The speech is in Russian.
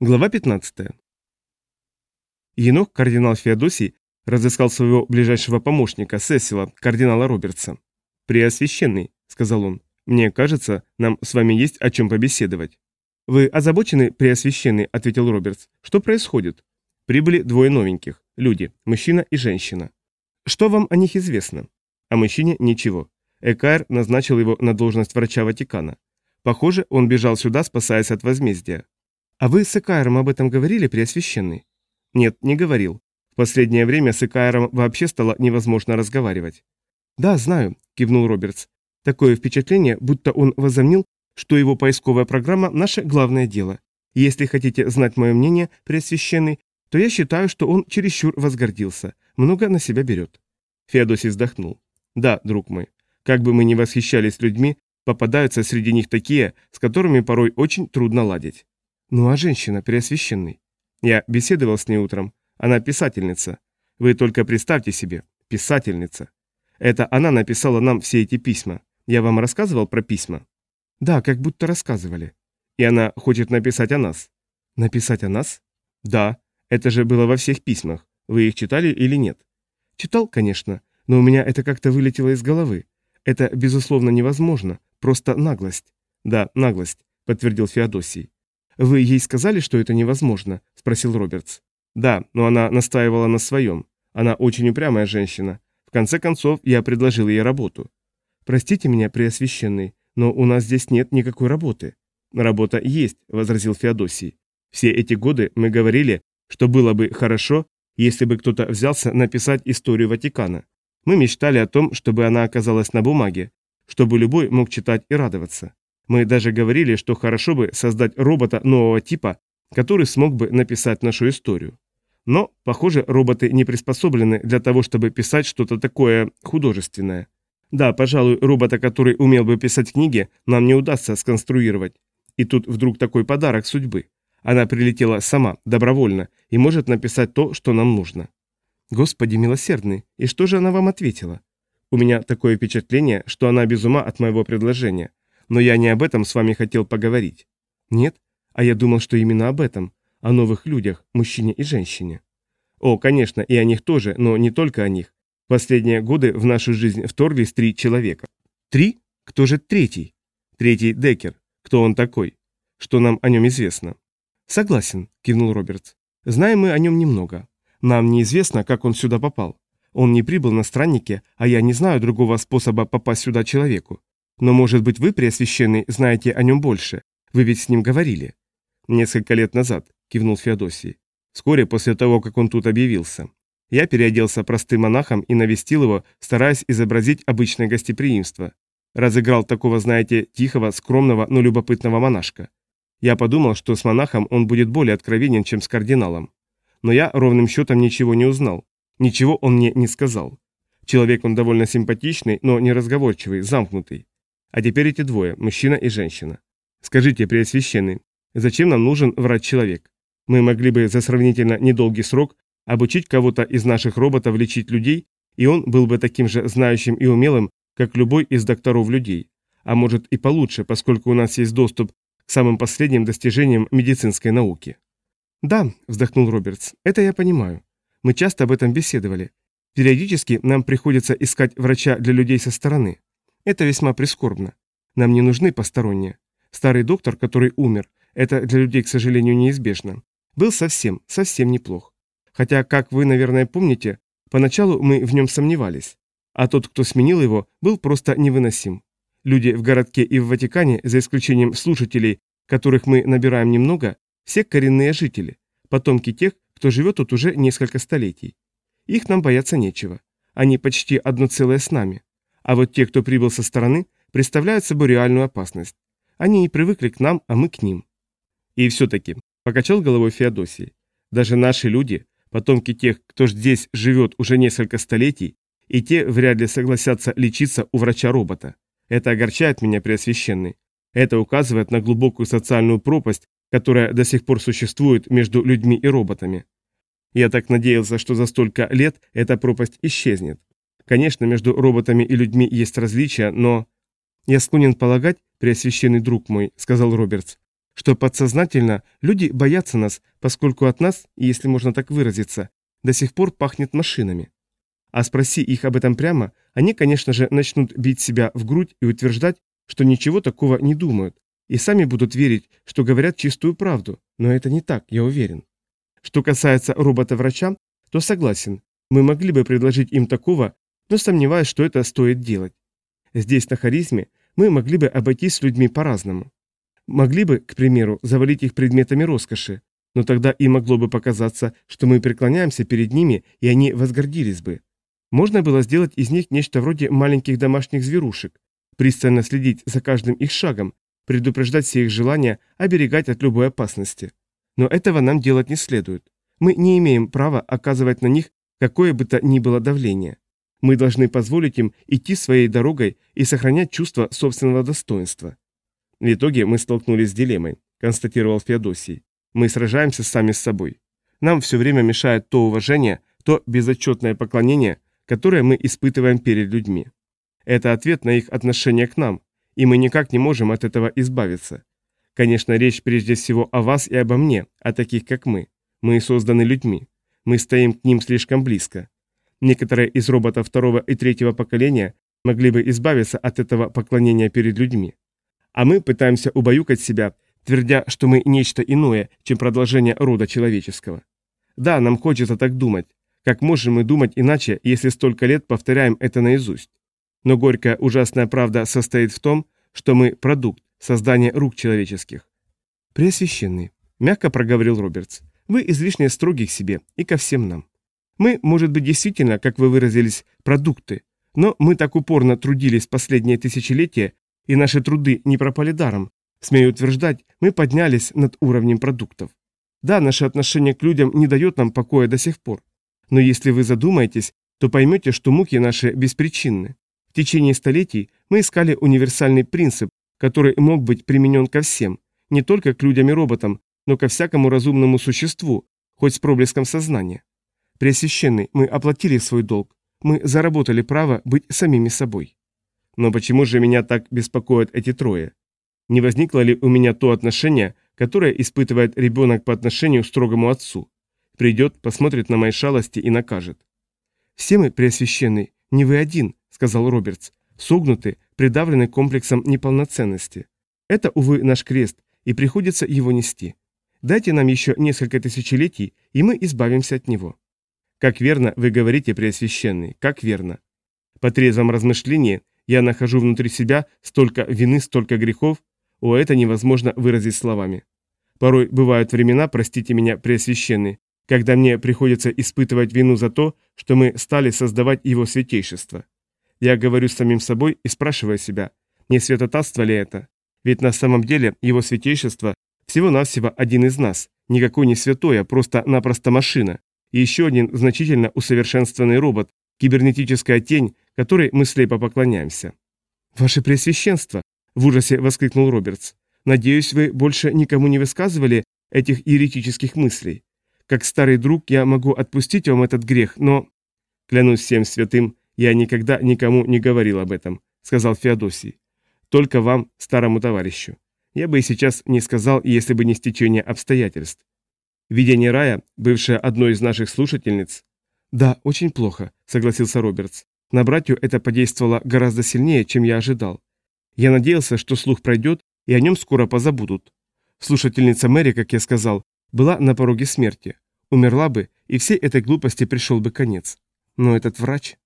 Глава 15. Енох, кардинал Феодосий, разыскал своего ближайшего помощника, Сесила, кардинала Робертса. «Преосвященный», — сказал он, — «мне кажется, нам с вами есть о чем побеседовать». «Вы озабочены, Преосвященный», — ответил Робертс. «Что происходит?» «Прибыли двое новеньких, люди, мужчина и женщина». «Что вам о них известно?» «О мужчине ничего. Экаер назначил его на должность врача Ватикана. Похоже, он бежал сюда, спасаясь от возмездия. «А вы с Икаером об этом говорили, Преосвященный?» «Нет, не говорил. В последнее время с Икаером вообще стало невозможно разговаривать». «Да, знаю», — кивнул Робертс. «Такое впечатление, будто он возомнил, что его поисковая программа – наше главное дело. Если хотите знать мое мнение, Преосвященный, то я считаю, что он чересчур возгордился, много на себя берет». Феодосий вздохнул. «Да, друг мой, как бы мы ни восхищались людьми, попадаются среди них такие, с которыми порой очень трудно ладить. Ну а женщина, Преосвященный? Я беседовал с ней утром. Она писательница. Вы только представьте себе, писательница. Это она написала нам все эти письма. Я вам рассказывал про письма? Да, как будто рассказывали. И она хочет написать о нас. Написать о нас? Да, это же было во всех письмах. Вы их читали или нет? Читал, конечно, но у меня это как-то вылетело из головы. Это, безусловно, невозможно. Просто наглость. Да, наглость, подтвердил Феодосий. «Вы ей сказали, что это невозможно?» – спросил Робертс. «Да, но она настаивала на своем. Она очень упрямая женщина. В конце концов, я предложил ей работу». «Простите меня, Преосвященный, но у нас здесь нет никакой работы». «Работа есть», – возразил Феодосий. «Все эти годы мы говорили, что было бы хорошо, если бы кто-то взялся написать историю Ватикана. Мы мечтали о том, чтобы она оказалась на бумаге, чтобы любой мог читать и радоваться. Мы даже говорили, что хорошо бы создать робота нового типа, который смог бы написать нашу историю. Но, похоже, роботы не приспособлены для того, чтобы писать что-то такое художественное. Да, пожалуй, робота, который умел бы писать книги, нам не удастся сконструировать. И тут вдруг такой подарок судьбы. Она прилетела сама, добровольно, и может написать то, что нам нужно. Господи милосердный, и что же она вам ответила? У меня такое впечатление, что она без ума от моего предложения. Но я не об этом с вами хотел поговорить. Нет? А я думал, что именно об этом. О новых людях, мужчине и женщине. О, конечно, и о них тоже, но не только о них. Последние годы в нашу жизнь вторглись три человека. Три? Кто же третий? Третий Деккер. Кто он такой? Что нам о нем известно? Согласен, кивнул Робертс. Знаем мы о нем немного. Нам неизвестно, как он сюда попал. Он не прибыл на страннике, а я не знаю другого способа попасть сюда человеку. Но, может быть, вы, Преосвященный, знаете о нем больше. Вы ведь с ним говорили. Несколько лет назад, кивнул Феодосий. Вскоре после того, как он тут объявился. Я переоделся простым монахом и навестил его, стараясь изобразить обычное гостеприимство. Разыграл такого, знаете, тихого, скромного, но любопытного монашка. Я подумал, что с монахом он будет более откровенен, чем с кардиналом. Но я ровным счетом ничего не узнал. Ничего он мне не сказал. Человек он довольно симпатичный, но неразговорчивый, замкнутый. А теперь эти двое, мужчина и женщина. Скажите, Преосвященный, зачем нам нужен врач-человек? Мы могли бы за сравнительно недолгий срок обучить кого-то из наших роботов лечить людей, и он был бы таким же знающим и умелым, как любой из докторов людей. А может и получше, поскольку у нас есть доступ к самым последним достижениям медицинской науки. «Да», – вздохнул Робертс, – «это я понимаю. Мы часто об этом беседовали. Периодически нам приходится искать врача для людей со стороны. Это весьма прискорбно. Нам не нужны посторонние. Старый доктор, который умер, это для людей, к сожалению, неизбежно, был совсем, совсем неплох. Хотя, как вы, наверное, помните, поначалу мы в нем сомневались. А тот, кто сменил его, был просто невыносим. Люди в городке и в Ватикане, за исключением слушателей, которых мы набираем немного, все коренные жители, потомки тех, кто живет тут уже несколько столетий. Их нам бояться нечего. Они почти одно целое с нами. А вот те, кто прибыл со стороны, представляют собой реальную опасность. Они не привыкли к нам, а мы к ним. И все-таки, покачал головой Феодосий, даже наши люди, потомки тех, кто здесь живет уже несколько столетий, и те вряд ли согласятся лечиться у врача-робота. Это огорчает меня, Преосвященный. Это указывает на глубокую социальную пропасть, которая до сих пор существует между людьми и роботами. Я так надеялся, что за столько лет эта пропасть исчезнет. Конечно, между роботами и людьми есть различия, но... «Я склонен полагать, преосвященный друг мой», — сказал Робертс, что подсознательно люди боятся нас, поскольку от нас, если можно так выразиться, до сих пор пахнет машинами. А спроси их об этом прямо, они, конечно же, начнут бить себя в грудь и утверждать, что ничего такого не думают, и сами будут верить, что говорят чистую правду, но это не так, я уверен. Что касается робота-врача, то согласен, мы могли бы предложить им такого, но сомневаюсь, что это стоит делать. Здесь, на харизме, мы могли бы обойтись с людьми по-разному. Могли бы, к примеру, завалить их предметами роскоши, но тогда им могло бы показаться, что мы преклоняемся перед ними, и они возгордились бы. Можно было сделать из них нечто вроде маленьких домашних зверушек, пристально следить за каждым их шагом, предупреждать все их желания, оберегать от любой опасности. Но этого нам делать не следует. Мы не имеем права оказывать на них какое бы то ни было давление. Мы должны позволить им идти своей дорогой и сохранять чувство собственного достоинства. В итоге мы столкнулись с дилеммой, констатировал Феодосий. Мы сражаемся сами с собой. Нам все время мешает то уважение, то безотчетное поклонение, которое мы испытываем перед людьми. Это ответ на их отношение к нам, и мы никак не можем от этого избавиться. Конечно, речь прежде всего о вас и обо мне, о таких, как мы. Мы созданы людьми. Мы стоим к ним слишком близко. Некоторые из роботов второго и третьего поколения могли бы избавиться от этого поклонения перед людьми. А мы пытаемся убаюкать себя, твердя, что мы нечто иное, чем продолжение рода человеческого. Да, нам хочется так думать. Как можем мы думать иначе, если столько лет повторяем это наизусть? Но горькая ужасная правда состоит в том, что мы продукт, создания рук человеческих. Преосвященный, мягко проговорил Робертс, вы излишне строги к себе и ко всем нам. Мы, может быть, действительно, как вы выразились, продукты, но мы так упорно трудились последние тысячелетия, и наши труды не пропали даром. Смею утверждать, мы поднялись над уровнем продуктов. Да, наше отношение к людям не дает нам покоя до сих пор. Но если вы задумаетесь, то поймете, что муки наши беспричинны. В течение столетий мы искали универсальный принцип, который мог быть применен ко всем, не только к людям и роботам, но ко всякому разумному существу, хоть с проблеском сознания. Преосвященный, мы оплатили свой долг, мы заработали право быть самими собой. Но почему же меня так беспокоят эти трое? Не возникло ли у меня то отношение, которое испытывает ребенок по отношению к строгому отцу? Придет, посмотрит на мои шалости и накажет. «Все мы, Преосвященный, не вы один», — сказал Робертс, согнуты, придавлены комплексом неполноценности. Это, увы, наш крест, и приходится его нести. Дайте нам еще несколько тысячелетий, и мы избавимся от него. Как верно вы говорите, Преосвященный, как верно. По трезвом размышлении я нахожу внутри себя столько вины, столько грехов, о, это невозможно выразить словами. Порой бывают времена, простите меня, Преосвященный, когда мне приходится испытывать вину за то, что мы стали создавать его святейшество. Я говорю с самим собой и спрашиваю себя, не святотатство ли это? Ведь на самом деле его святейшество всего-навсего один из нас, никакой не святой, а просто-напросто машина, и еще один значительно усовершенствованный робот, кибернетическая тень, которой мы слепо поклоняемся. «Ваше Преосвященство!» – в ужасе воскликнул Робертс. «Надеюсь, вы больше никому не высказывали этих еретических мыслей. Как старый друг я могу отпустить вам этот грех, но...» «Клянусь всем святым, я никогда никому не говорил об этом», – сказал Феодосий. «Только вам, старому товарищу. Я бы и сейчас не сказал, если бы не стечение обстоятельств. Видение рая, бывшая одной из наших слушательниц... Да, очень плохо, согласился Робертс. На братью это подействовало гораздо сильнее, чем я ожидал. Я надеялся, что слух пройдет, и о нем скоро позабудут. Слушательница Мэри, как я сказал, была на пороге смерти. Умерла бы, и всей этой глупости пришел бы конец. Но этот врач...